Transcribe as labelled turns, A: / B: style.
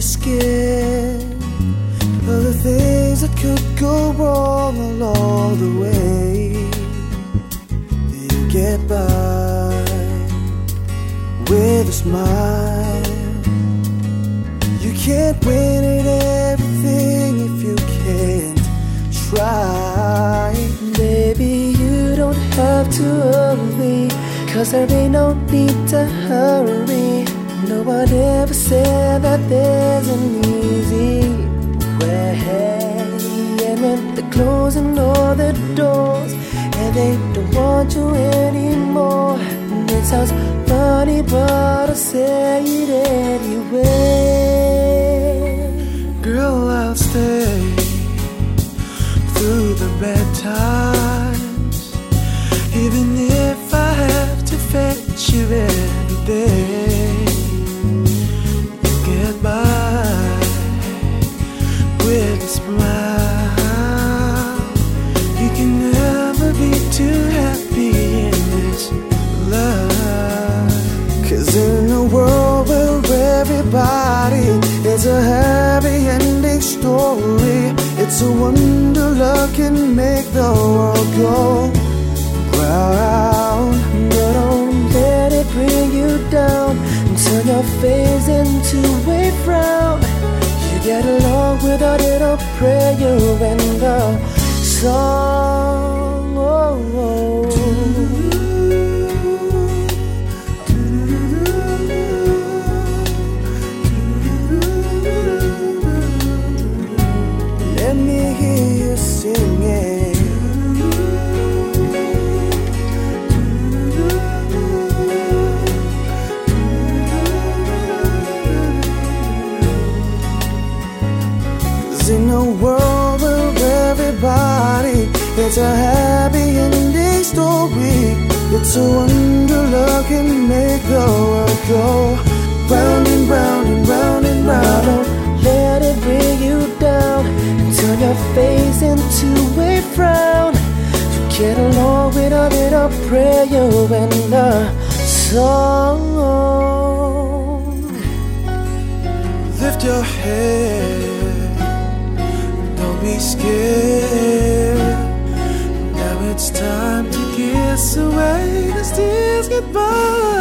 A: Scared of the things that could go wrong along the way. You get by with a smile. You can't win at everything if you can't try.
B: Baby, you don't have to worry, cause there ain't no need to hurry. No one ever said that there's an easy way. And when they're closing all the doors, and they don't want you anymore, and it sounds funny, but I'll say it anyway.
A: Girl, I'll stay through the bad times, even if I have to fetch you every day. It's a wonder love can make the world go round.
B: But don't let it bring you down and turn your face into a frown. You get along without it, I'll pray and the song.
A: It's a happy ending story. It's a wonder love can make the world go round and round and round and round.
B: don't let it bring you down turn your face into a frown. You get along without it, I'll pray you and the song.
A: Lift your head, don't be scared. It's time to kiss away the tears goodbye.